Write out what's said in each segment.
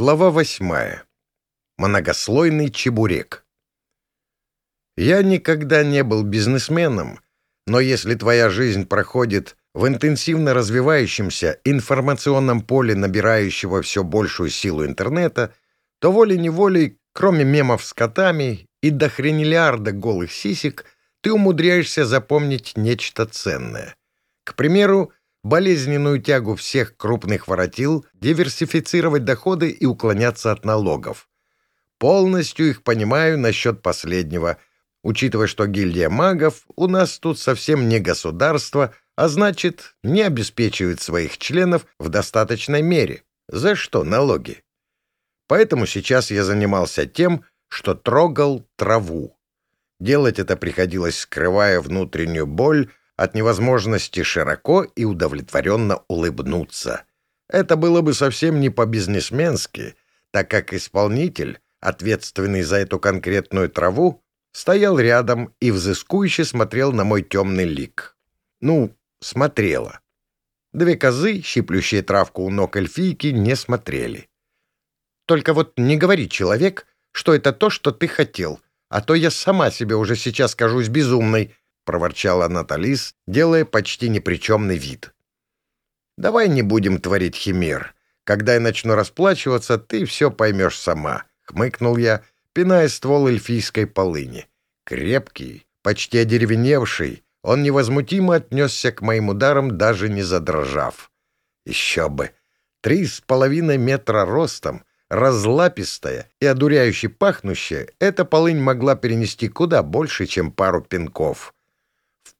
Глава восьмая. Многослойный чебурек. Я никогда не был бизнесменом, но если твоя жизнь проходит в интенсивно развивающемся информационном поле набирающего все большую силу интернета, то волей-неволей, кроме мемов с котами и до хренелиарда голых сисек, ты умудряешься запомнить нечто ценное. К примеру, болезненную тягу всех крупных воротил диверсифицировать доходы и уклоняться от налогов. Полностью их понимаю насчет последнего, учитывая, что гильдия магов у нас тут совсем не государство, а значит, не обеспечивает своих членов в достаточной мере. За что налоги? Поэтому сейчас я занимался тем, что трогал траву. Делать это приходилось, скрывая внутреннюю боль, от невозможности широко и удовлетворенно улыбнуться. Это было бы совсем не по-бизнесменски, так как исполнитель, ответственный за эту конкретную траву, стоял рядом и взыскующе смотрел на мой темный лик. Ну, смотрела. Две козы, щиплющие травку у ног эльфийки, не смотрели. «Только вот не говори, человек, что это то, что ты хотел, а то я сама себе уже сейчас кажусь безумной», — проворчала Наталис, делая почти непричемный вид. «Давай не будем творить химер. Когда я начну расплачиваться, ты все поймешь сама», — хмыкнул я, пиная ствол эльфийской полыни. Крепкий, почти одеревеневший, он невозмутимо отнесся к моим ударам, даже не задрожав. Еще бы! Три с половиной метра ростом, разлапистая и одуряюще пахнущая, эта полынь могла перенести куда больше, чем пару пинков.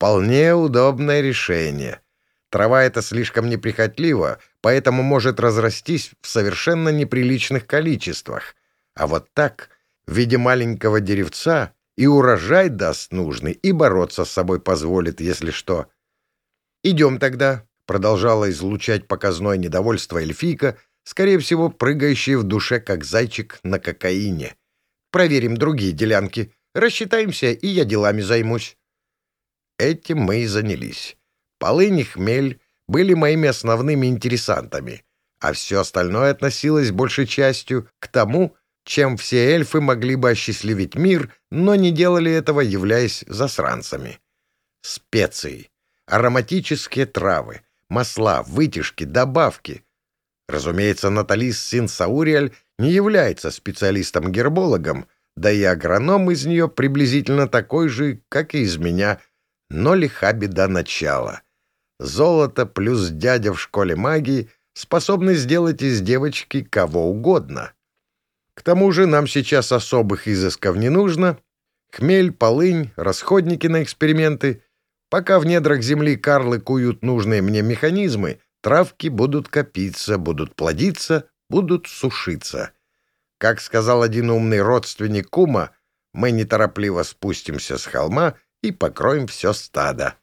Вполне удобное решение. Трава эта слишком неприхотлива, поэтому может разрастись в совершенно неприличных количествах. А вот так, в виде маленького деревца, и урожай даст нужный, и бороться с собой позволит, если что. «Идем тогда», — продолжала излучать показное недовольство эльфийка, скорее всего, прыгающая в душе, как зайчик на кокаине. «Проверим другие делянки, рассчитаемся, и я делами займусь». Этим мы и занялись. Полынь и хмель были моими основными интересантами, а все остальное относилось большей частью к тому, чем все эльфы могли бы осчастливить мир, но не делали этого, являясь засранцами. Специи, ароматические травы, масла, вытяжки, добавки. Разумеется, Наталис Син Сауриаль не является специалистом-гербологом, да и агроном из нее приблизительно такой же, как и из меня — но лиха беда начала. Золото плюс дядя в школе магии способны сделать из девочки кого угодно. К тому же нам сейчас особых изысков не нужно. Хмель, полынь, расходники на эксперименты. Пока в недрах земли карлы куют нужные мне механизмы, травки будут копиться, будут плодиться, будут сушиться. Как сказал один умный родственник кума, мы неторопливо спустимся с холма — и покроем все стадо.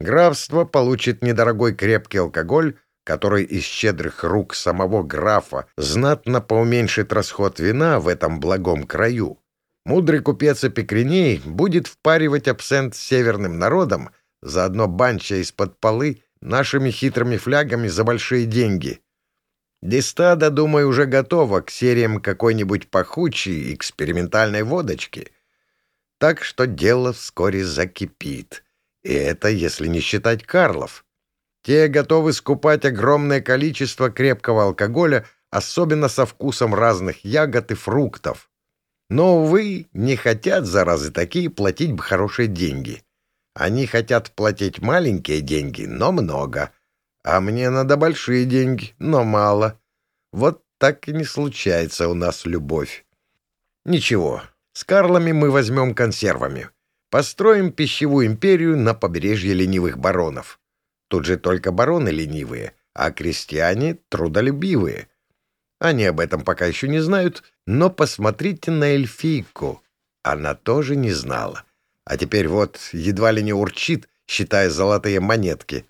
Графство получит недорогой крепкий алкоголь, который из щедрых рук самого графа знатно поуменьшит расход вина в этом благом краю. Мудрый купец Эпикреней будет впаривать абсент северным народам, заодно банча из-под полы нашими хитрыми флягами за большие деньги. Дистада, думаю, уже готова к сериям какой-нибудь пахучей экспериментальной водочки — так что дело вскоре закипит. И это если не считать Карлов. Те готовы скупать огромное количество крепкого алкоголя, особенно со вкусом разных ягод и фруктов. Но, увы, не хотят, заразы такие, платить бы хорошие деньги. Они хотят платить маленькие деньги, но много. А мне надо большие деньги, но мало. Вот так и не случается у нас любовь. Ничего, с Карлами мы возьмем консервами. Построим пищевую империю на побережье ленивых баронов. Тут же только бароны ленивые, а крестьяне трудолюбивые. Они об этом пока еще не знают, но посмотрите на эльфийку. Она тоже не знала. А теперь вот едва ли не урчит, считая золотые монетки.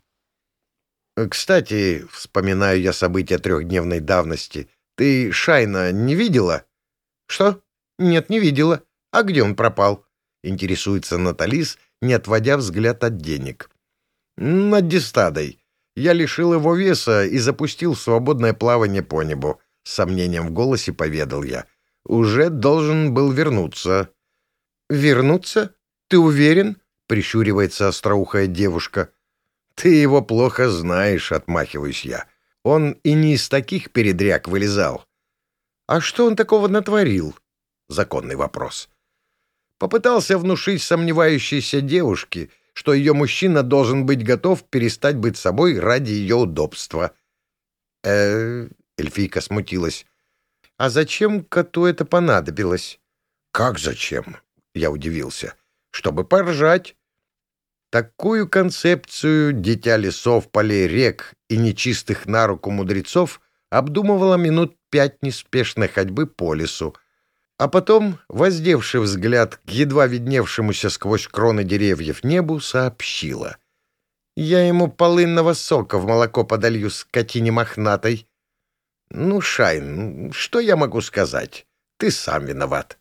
Кстати, вспоминаю я события трехдневной давности. Ты Шайна не видела? Что? «Нет, не видела. А где он пропал?» — интересуется Наталис, не отводя взгляд от денег. «Над дистадой. Я лишил его веса и запустил в свободное плавание по небу. — с сомнением в голосе поведал я. «Уже должен был вернуться». «Вернуться? Ты уверен?» — прищуривается остроухая девушка. «Ты его плохо знаешь», — отмахиваюсь я. «Он и не из таких передряг вылезал». «А что он такого натворил?» — законный вопрос. Попытался внушить сомневающейся девушке, что ее мужчина должен быть готов перестать быть собой ради ее удобства. э эльфийка смутилась. «А зачем коту это понадобилось?» «Как зачем?» — я удивился. «Чтобы поржать». Такую концепцию дитя лесов, полей рек и нечистых на руку мудрецов обдумывала минут пять неспешной ходьбы по лесу, а потом, воздевший взгляд к едва видневшемуся сквозь кроны деревьев небу, сообщила. «Я ему полынного сока в молоко подолью скотине мохнатой». «Ну, Шайн, что я могу сказать? Ты сам виноват».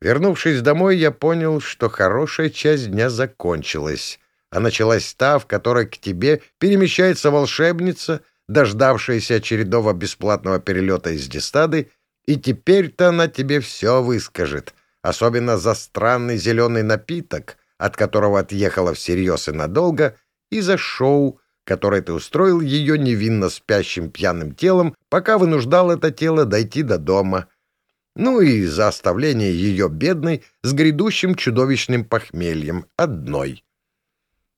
Вернувшись домой, я понял, что хорошая часть дня закончилась, а началась та, в которой к тебе перемещается волшебница, дождавшаяся очередного бесплатного перелета из Дистады, и теперь-то она тебе все выскажет, особенно за странный зеленый напиток, от которого отъехала всерьез и надолго, и за шоу, которое ты устроил ее невинно спящим пьяным телом, пока вынуждал это тело дойти до дома — ну и за оставление ее бедной с грядущим чудовищным похмельем одной.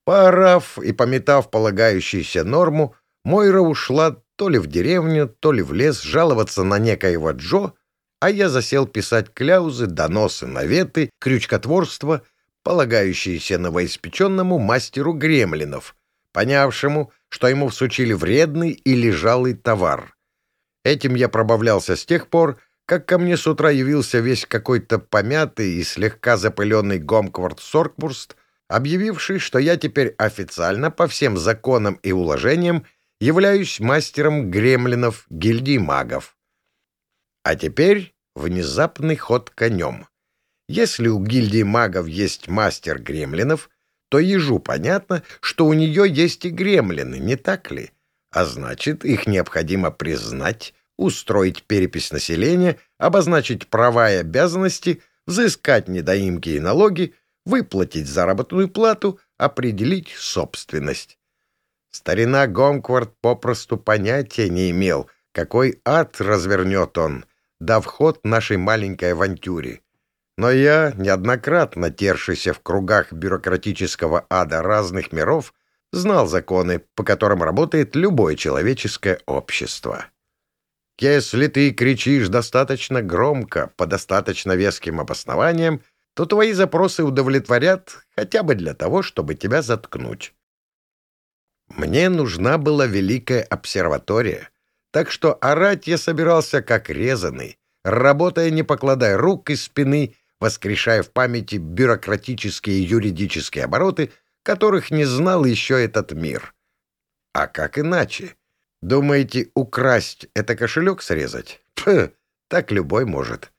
Поорав и пометав полагающуюся норму, Мойра ушла то ли в деревню, то ли в лес жаловаться на некоего Джо, а я засел писать кляузы, доносы, наветы, крючкотворство, полагающиеся новоиспеченному мастеру гремлинов, понявшему, что ему всучили вредный и лежалый товар. Этим я пробавлялся с тех пор, как ко мне с утра явился весь какой-то помятый и слегка запыленный Гомквард Соркбурст, объявивший, что я теперь официально по всем законам и уложениям являюсь мастером гремлинов гильдии магов. А теперь внезапный ход конем. Если у гильдии магов есть мастер гремлинов, то ежу понятно, что у нее есть и гремлины, не так ли? А значит, их необходимо признать, устроить перепись населения, обозначить права и обязанности, взыскать недоимки и налоги, выплатить заработную плату, определить собственность. Старина Гомквард попросту понятия не имел, какой ад развернет он, дав ход нашей маленькой авантюре. Но я, неоднократно тершийся в кругах бюрократического ада разных миров, знал законы, по которым работает любое человеческое общество. Если ты кричишь достаточно громко, по достаточно веским обоснованиям, то твои запросы удовлетворят хотя бы для того, чтобы тебя заткнуть. Мне нужна была великая обсерватория, так что орать я собирался как резанный, работая не покладая рук и спины, воскрешая в памяти бюрократические и юридические обороты, которых не знал еще этот мир. А как иначе? Думаете, украсть — это кошелек срезать? Пх, так любой может.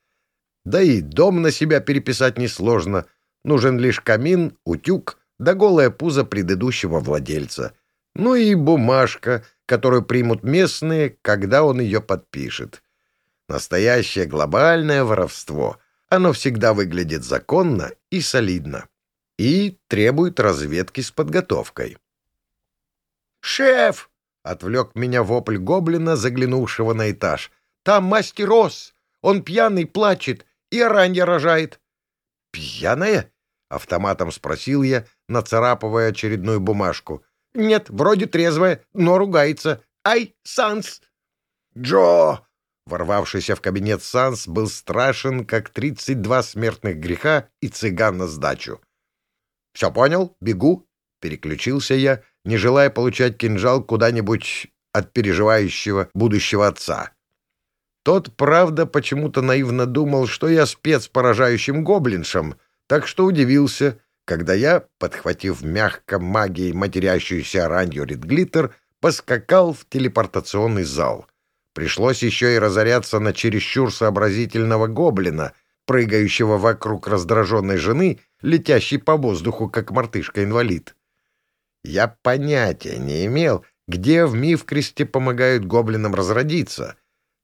Да и дом на себя переписать несложно. Нужен лишь камин, утюг да голое пузо предыдущего владельца. Ну и бумажка, которую примут местные, когда он ее подпишет. Настоящее глобальное воровство. Оно всегда выглядит законно и солидно. И требует разведки с подготовкой. «Шеф!» Отвлек меня вопль гоблина, заглянувшего на этаж. «Там мастер Рос! Он пьяный, плачет и оранья рожает!» «Пьяная?» — автоматом спросил я, нацарапывая очередную бумажку. «Нет, вроде трезвая, но ругается. Ай, Санс!» «Джо!» Ворвавшийся в кабинет Санс был страшен, как тридцать два смертных греха и цыган на сдачу. «Все понял? Бегу!» — переключился я — не желая получать кинжал куда-нибудь от переживающего будущего отца. Тот, правда, почему-то наивно думал, что я спец поражающим гоблиншем, так что удивился, когда я, подхватив мягко магией матерящуюся оранью редглиттер, поскакал в телепортационный зал. Пришлось еще и разоряться на чересчур сообразительного гоблина, прыгающего вокруг раздраженной жены, летящей по воздуху, как мартышка-инвалид. Я понятия не имел, где в Мифкресте помогают гоблинам разродиться.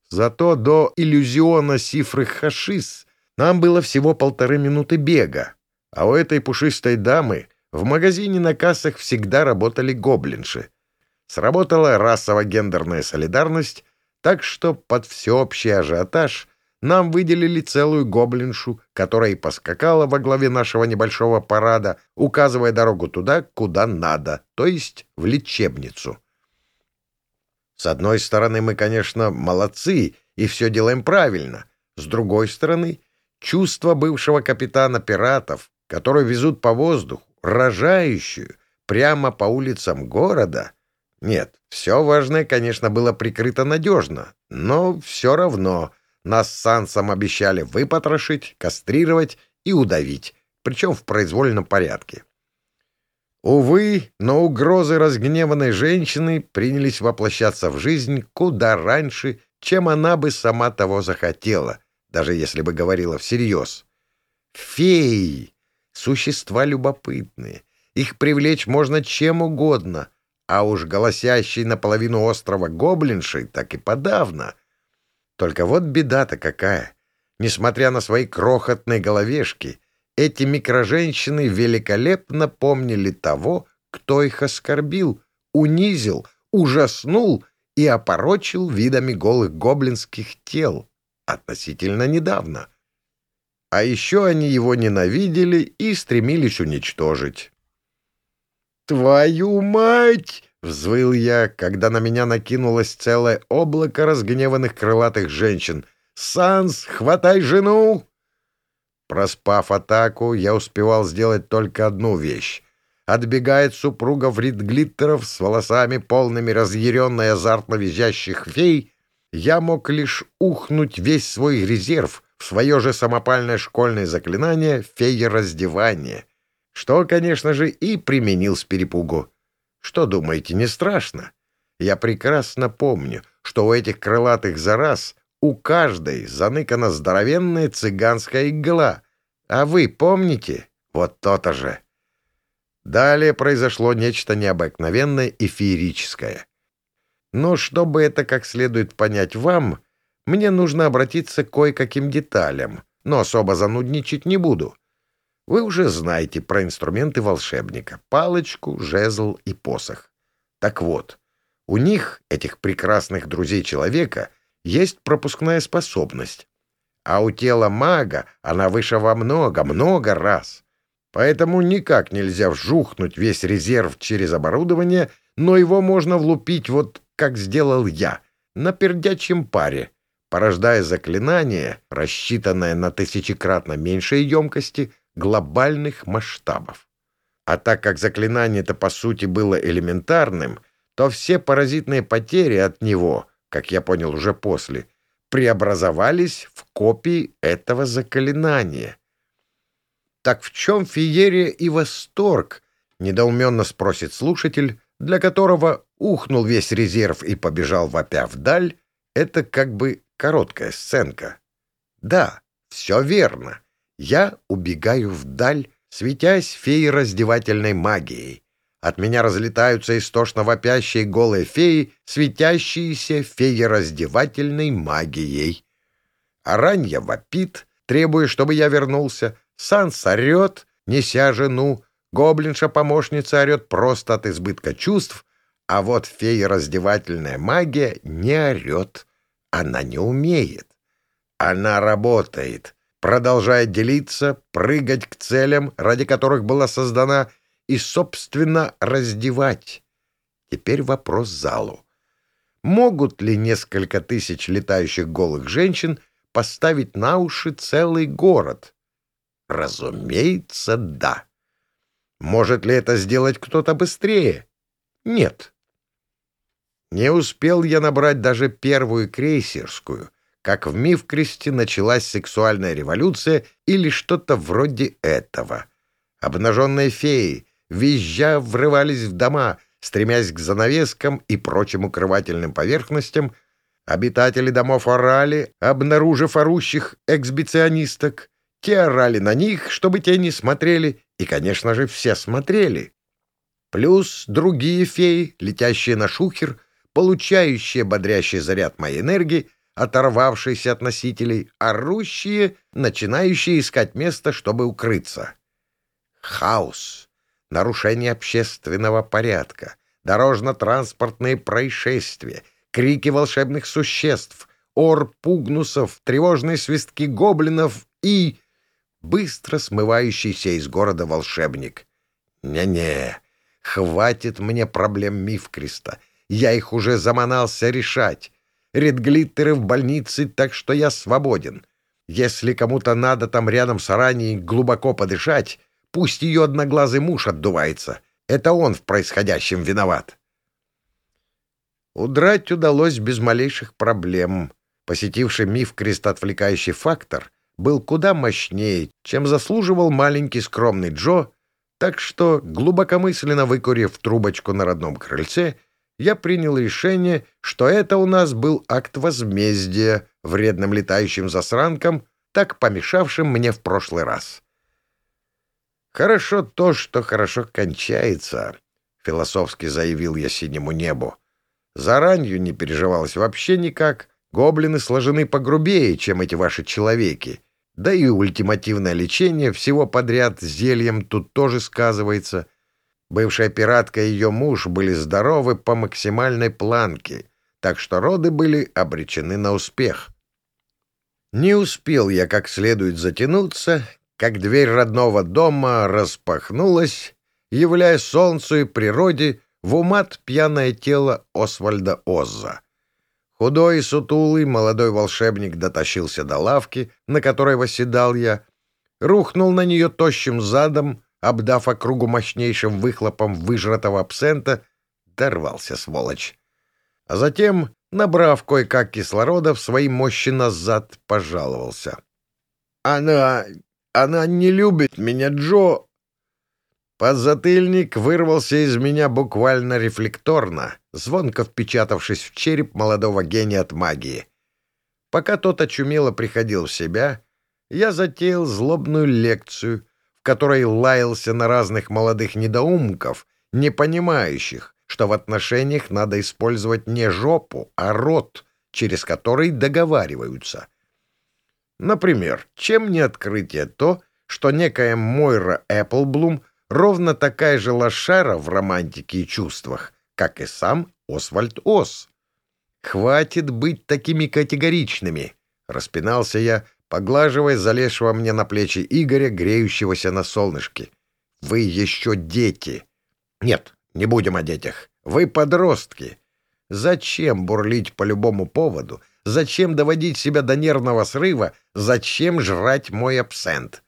Зато до иллюзиона Сифры Хашис нам было всего полторы минуты бега, а у этой пушистой дамы в магазине на кассах всегда работали гоблинши. Сработала расово-гендерная солидарность, так что под всеобщий ажиотаж нам выделили целую гоблиншу, которая и поскакала во главе нашего небольшого парада, указывая дорогу туда, куда надо, то есть в лечебницу. С одной стороны, мы, конечно, молодцы и все делаем правильно. С другой стороны, чувство бывшего капитана пиратов, которые везут по воздуху, рожающую, прямо по улицам города. Нет, все важное, конечно, было прикрыто надежно, но все равно нас с Сансом обещали выпотрошить, кастрировать и удавить, причем в произвольном порядке. Увы, но угрозы разгневанной женщины принялись воплощаться в жизнь куда раньше, чем она бы сама того захотела, даже если бы говорила всерьез. Феи — существа любопытные, их привлечь можно чем угодно, а уж голосящий наполовину острова гоблиншей так и подавно. Только вот беда-то какая. Несмотря на свои крохотные головешки — эти микроженщины великолепно помнили того, кто их оскорбил, унизил, ужаснул и опорочил видами голых гоблинских тел относительно недавно. А еще они его ненавидели и стремились уничтожить. «Твою мать!» — взвыл я, когда на меня накинулось целое облако разгневанных крылатых женщин. «Санс, хватай жену!» Проспав атаку, я успевал сделать только одну вещь. Отбегает супруга Фридглиттеров с волосами, полными разъяренной азартно визжащих фей, я мог лишь ухнуть весь свой резерв в свое же самопальное школьное заклинание «Фея раздевания», что, конечно же, и применил с перепугу. Что, думаете, не страшно? Я прекрасно помню, что у этих крылатых зараз у каждой заныкана здоровенная цыганская игла. А вы помните? Вот то-то же. Далее произошло нечто необыкновенное и феерическое. Но чтобы это как следует понять вам, мне нужно обратиться к кое-каким деталям, но особо занудничать не буду. Вы уже знаете про инструменты волшебника — палочку, жезл и посох. Так вот, у них, этих прекрасных друзей человека — есть пропускная способность. А у тела мага она выше во много, много раз. Поэтому никак нельзя вжухнуть весь резерв через оборудование, но его можно влупить вот как сделал я, на пердячем паре, порождая заклинание, рассчитанное на тысячекратно меньшей емкости, глобальных масштабов. А так как заклинание-то по сути было элементарным, то все паразитные потери от него как я понял уже после, преобразовались в копии этого заклинания. Так в чем феерия и восторг? Недоуменно спросит слушатель, для которого ухнул весь резерв и побежал вопя вдаль. Это как бы короткая сценка. Да, все верно. Я убегаю вдаль, светясь феей раздевательной магией. От меня разлетаются истошно вопящие голые феи, светящиеся феераздевательной магией. Аранья вопит, требуя, чтобы я вернулся. Санс орет, неся жену. Гоблинша-помощница орет просто от избытка чувств, а вот фея-раздевательная магия не орет. Она не умеет. Она работает, продолжает делиться, прыгать к целям, ради которых была создана, и, собственно, раздевать. Теперь вопрос залу. Могут ли несколько тысяч летающих голых женщин поставить на уши целый город? Разумеется, да. Может ли это сделать кто-то быстрее? Нет. Не успел я набрать даже первую крейсерскую, как в Мифкресте началась сексуальная революция или что-то вроде этого. Обнаженные феи, визжа врывались в дома, стремясь к занавескам и прочим укрывательным поверхностям, обитатели домов орали, обнаружив орущих эксбиционисток. Те орали на них, чтобы те не смотрели, и, конечно же, все смотрели. Плюс другие феи, летящие на шухер, получающие бодрящий заряд моей энергии, оторвавшиеся от носителей, орущие, начинающие искать место, чтобы укрыться. Хаос, нарушение общественного порядка, дорожно-транспортные происшествия, крики волшебных существ, ор пугнусов, тревожные свистки гоблинов и... быстро смывающийся из города волшебник. Не-не, хватит мне проблем Мифкриста. Я их уже заманался решать. Редглиттеры в больнице, так что я свободен. Если кому-то надо там рядом с Араней глубоко подышать, пусть ее одноглазый муж отдувается. Это он в происходящем виноват. Удрать удалось без малейших проблем. Посетивший миф отвлекающий фактор был куда мощнее, чем заслуживал маленький скромный Джо, так что, глубокомысленно выкурив трубочку на родном крыльце, я принял решение, что это у нас был акт возмездия вредным летающим засранкам, так помешавшим мне в прошлый раз. «Хорошо то, что хорошо кончается», — философски заявил я синему небу. «Заранью не переживалось вообще никак. Гоблины сложены погрубее, чем эти ваши человеки. Да и ультимативное лечение всего подряд зельем тут тоже сказывается. Бывшая пиратка и ее муж были здоровы по максимальной планке, так что роды были обречены на успех. Не успел я как следует затянуться, как дверь родного дома распахнулась, являя солнцу и природе в умат пьяное тело Освальда Озза. Худой и сутулый молодой волшебник дотащился до лавки, на которой восседал я, рухнул на нее тощим задом, обдав округу мощнейшим выхлопом выжратого абсента, дорвался, сволочь. А затем, набрав кое-как кислорода в свои мощи назад, пожаловался. «Она... она не любит меня, Джо!» Подзатыльник вырвался из меня буквально рефлекторно, звонко впечатавшись в череп молодого гения от магии. Пока тот очумело приходил в себя, я затеял злобную лекцию, в которой лаялся на разных молодых недоумков, не понимающих, что в отношениях надо использовать не жопу, а рот, через который договариваются. Например, чем не открытие то, что некая Мойра Эпплблум ровно такая же лошара в романтике и чувствах, как и сам Освальд Ос. «Хватит быть такими категоричными!» — распинался я, поглаживая залезшего мне на плечи Игоря, греющегося на солнышке. «Вы еще дети!» «Нет, не будем о детях. Вы подростки. Зачем бурлить по любому поводу? Зачем доводить себя до нервного срыва? Зачем жрать мой абсент?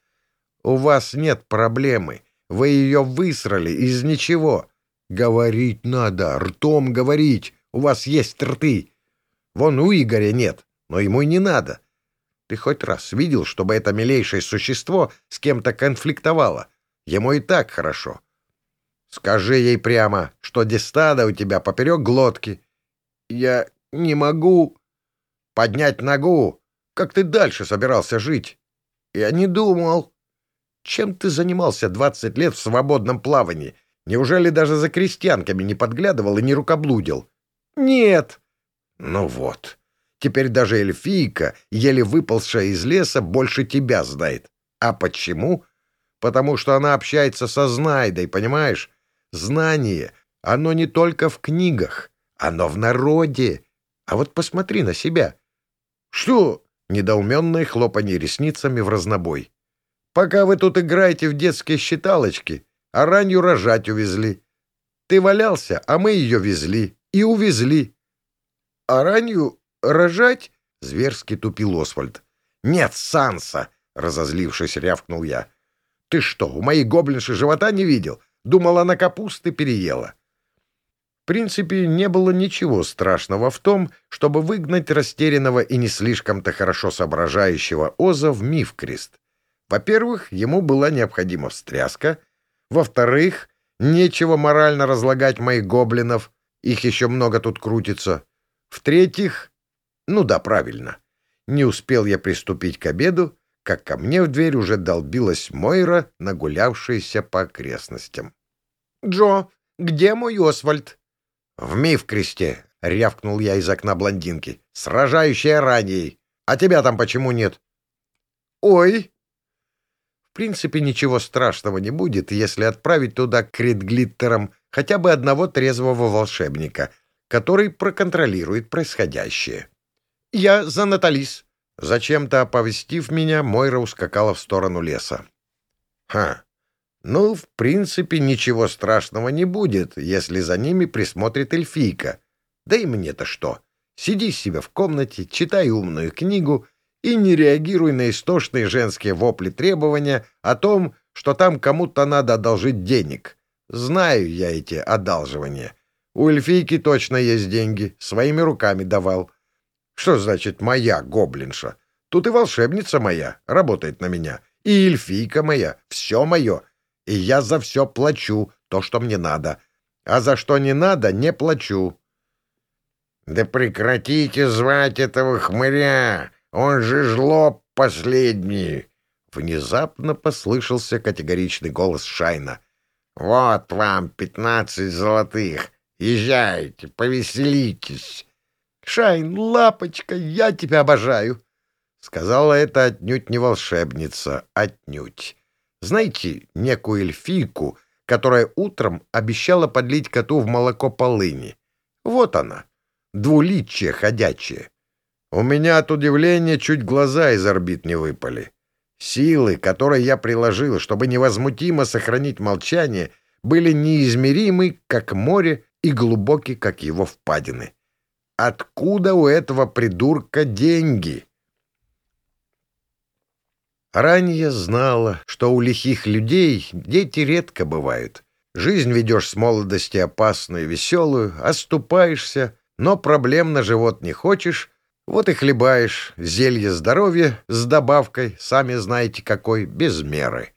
У вас нет проблемы. Вы ее высрали из ничего. Говорить надо, ртом говорить. У вас есть рты. Вон у Игоря нет, но ему и не надо. Ты хоть раз видел, чтобы это милейшее существо с кем-то конфликтовало? Ему и так хорошо. Скажи ей прямо, что дистада у тебя поперек глотки. Я не могу поднять ногу. Как ты дальше собирался жить? Я не думал. Чем ты занимался двадцать лет в свободном плавании? Неужели даже за крестьянками не подглядывал и не рукоблудил? Нет. Ну вот. Теперь даже эльфийка, еле выползшая из леса, больше тебя знает. А почему? Потому что она общается со Знайдой, понимаешь? Знание, оно не только в книгах, оно в народе. А вот посмотри на себя. Что? Недоуменное хлопанье ресницами в разнобой. Пока вы тут играете в детские считалочки, а ранью рожать увезли. Ты валялся, а мы ее везли. И увезли. — А ранью рожать? — зверски тупил Освальд. — Нет, Санса! — разозлившись, рявкнул я. — Ты что, у моей гоблинши живота не видел? Думал, она капусты переела. В принципе, не было ничего страшного в том, чтобы выгнать растерянного и не слишком-то хорошо соображающего Оза в Мифкрест. Во-первых, ему была необходима встряска. Во-вторых, нечего морально разлагать моих гоблинов. Их еще много тут крутится. В-третьих, ну да, правильно. Не успел я приступить к обеду, как ко мне в дверь уже долбилась Мойра, нагулявшаяся по окрестностям. — Джо, где мой Освальд? — В Мифкресте, — рявкнул я из окна блондинки. «Сражающая ранее. А тебя там почему нет?» «Ой!» В принципе, ничего страшного не будет, если отправить туда кредглиттером хотя бы одного трезвого волшебника, который проконтролирует происходящее. «Я за Наталис». Зачем-то оповестив меня, Мойра ускакала в сторону леса. «Ха! Ну, в принципе, ничего страшного не будет, если за ними присмотрит эльфийка. Да и мне-то что? Сиди себе в комнате, читай умную книгу и не реагируй на истошные женские вопли требования о том, что там кому-то надо одолжить денег. Знаю я эти одалживания. У эльфийки точно есть деньги, своими руками давал. Что значит «моя гоблинша»? Тут и волшебница моя работает на меня, и эльфийка моя, все мое. И я за все плачу, то, что мне надо. А за что не надо, не плачу. — Да прекратите звать этого хмыря! Он же жлоб последний! Внезапно послышался категоричный голос Шайна. — Вот вам пятнадцать золотых. Езжайте, повеселитесь. «Шайн, лапочка, я тебя обожаю!» Сказала это отнюдь не волшебница, отнюдь. Знаете, некую эльфийку, которая утром обещала подлить коту в молоко полыни. Вот она, двуличие ходячее. У меня от удивления чуть глаза из орбит не выпали. Силы, которые я приложил, чтобы невозмутимо сохранить молчание, были неизмеримы, как море, и глубоки, как его впадины. Откуда у этого придурка деньги? Ранее знала, что у лихих людей дети редко бывают. Жизнь ведешь с молодости опасную, веселую, оступаешься, но проблем на живот не хочешь, вот и хлебаешь зелье здоровья с добавкой, сами знаете какой, без меры.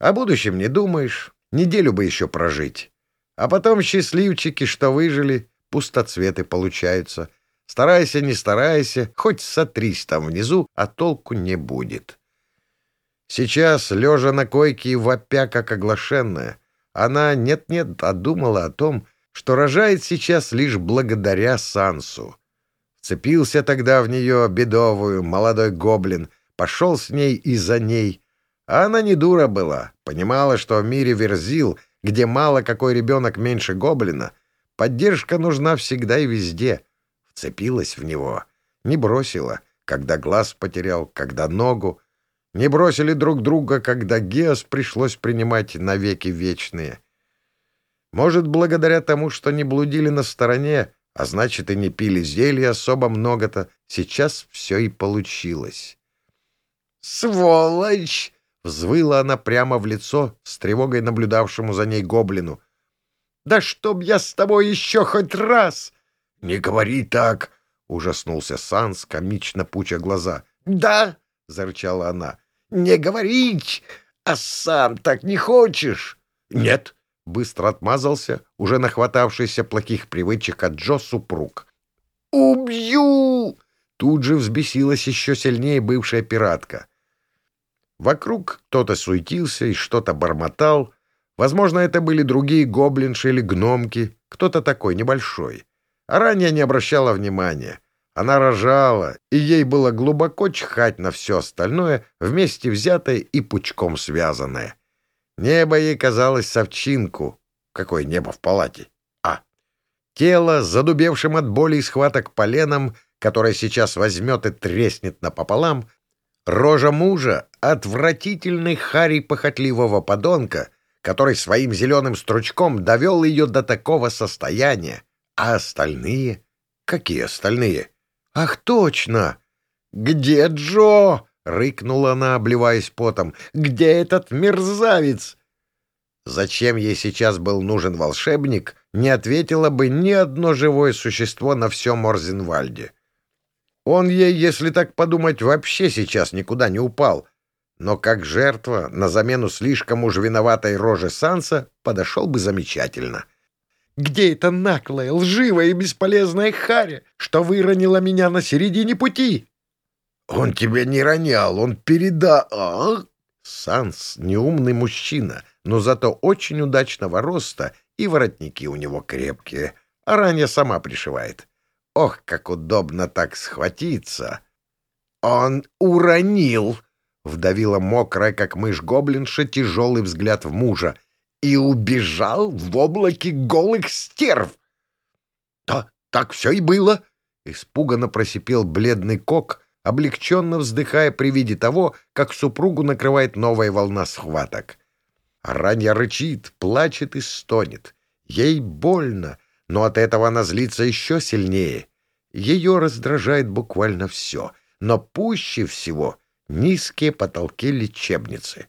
О будущем не думаешь, неделю бы еще прожить. А потом счастливчики, что выжили, пустоцветы получаются. Старайся, не старайся, хоть сотрись там внизу, а толку не будет. Сейчас, лежа на койке и вопя, как оглашенная, она нет-нет одумала о том, что рожает сейчас лишь благодаря Сансу. Вцепился тогда в нее бедовую молодой гоблин, пошел с ней и за ней. А она не дура была, понимала, что в мире Верзил, где мало какой ребенок меньше гоблина — Поддержка нужна всегда и везде. Вцепилась в него. Не бросила, когда глаз потерял, когда ногу. Не бросили друг друга, когда Геос пришлось принимать навеки вечные. Может, благодаря тому, что не блудили на стороне, а значит, и не пили зелья особо много-то, сейчас все и получилось. «Сволочь!» — взвыла она прямо в лицо, с тревогой наблюдавшему за ней гоблину. Да чтоб я с тобой еще хоть раз!» «Не говори так!» — ужаснулся Санс, комично пуча глаза. «Да!» — зарычала она. «Не говорить! А сам так не хочешь!» «Нет!» — быстро отмазался, уже нахватавшийся плохих привычек от Джо супруг. «Убью!» Тут же взбесилась еще сильнее бывшая пиратка. Вокруг кто-то суетился и что-то бормотал, Возможно, это были другие гоблинши или гномки, кто-то такой небольшой. А ранее не обращала внимания. Она рожала, и ей было глубоко чхать на все остальное, вместе взятое и пучком связанное. Небо ей казалось совчинку. Какое небо в палате? А. Тело, задубевшим от боли и схваток поленом, которое сейчас возьмет и треснет напополам, рожа мужа, отвратительный харий похотливого подонка, который своим зеленым стручком довел ее до такого состояния. А остальные? Какие остальные? Ах, точно! Где Джо? — рыкнула она, обливаясь потом. «Где этот мерзавец?» Зачем ей сейчас был нужен волшебник, не ответило бы ни одно живое существо на всем Морзенвальде. Он ей, если так подумать, вообще сейчас никуда не упал, но как жертва на замену слишком уж виноватой рожи Санса подошел бы замечательно. «Где эта наклая, лживая и бесполезная Харя, что выронила меня на середине пути?» «Он тебя не ронял, он переда...» а? Санс — неумный мужчина, но зато очень удачного роста, и воротники у него крепкие. а ранее сама пришивает. Ох, как удобно так схватиться! Он уронил! Вдавила мокрая, как мышь гоблинша, тяжелый взгляд в мужа. И убежал в облаке голых стерв. Да, так все и было. Испуганно просипел бледный кок, облегченно вздыхая при виде того, как супругу накрывает новая волна схваток. Ранья рычит, плачет и стонет. Ей больно, но от этого она злится еще сильнее. Ее раздражает буквально все, но пуще всего низкие потолки лечебницы.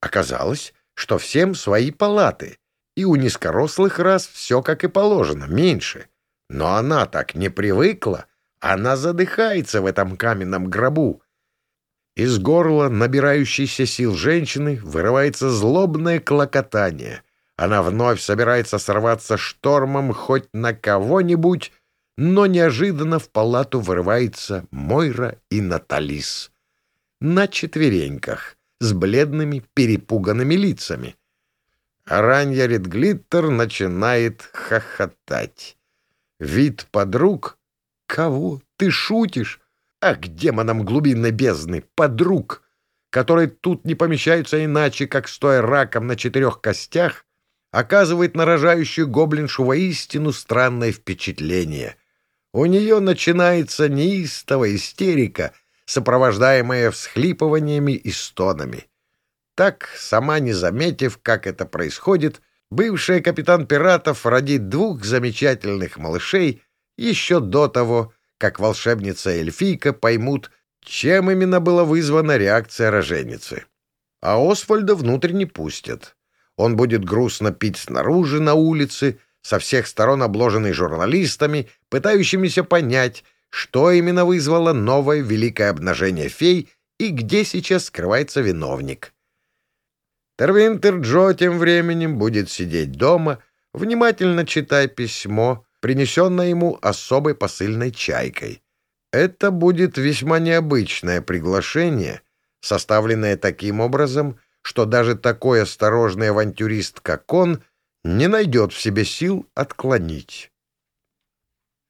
Оказалось, что всем свои палаты, и у низкорослых раз все как и положено, меньше. Но она так не привыкла, она задыхается в этом каменном гробу. Из горла набирающейся сил женщины вырывается злобное клокотание. Она вновь собирается сорваться штормом хоть на кого-нибудь, но неожиданно в палату вырывается Мойра и Наталис. На четвереньках, с бледными перепуганными лицами. Аранья Редглиттер начинает хохотать. Вид подруг... Кого? Ты шутишь? Ах, демонам глубинной бездны! Подруг! которые тут не помещаются иначе, как стоя раком на четырех костях, оказывает на рожающую гоблиншу воистину странное впечатление — у нее начинается неистовая истерика, сопровождаемая всхлипываниями и стонами. Так, сама не заметив, как это происходит, бывшая капитан пиратов родит двух замечательных малышей еще до того, как волшебница и эльфийка поймут, чем именно была вызвана реакция роженицы. А Освальда внутрь не пустят. Он будет грустно пить снаружи на улице, со всех сторон обложенный журналистами, пытающимися понять, что именно вызвало новое великое обнажение фей и где сейчас скрывается виновник. Тервинтер Джо тем временем будет сидеть дома, внимательно читая письмо, принесенное ему особой посыльной чайкой. Это будет весьма необычное приглашение, составленное таким образом, что даже такой осторожный авантюрист, как он — не найдет в себе сил отклонить.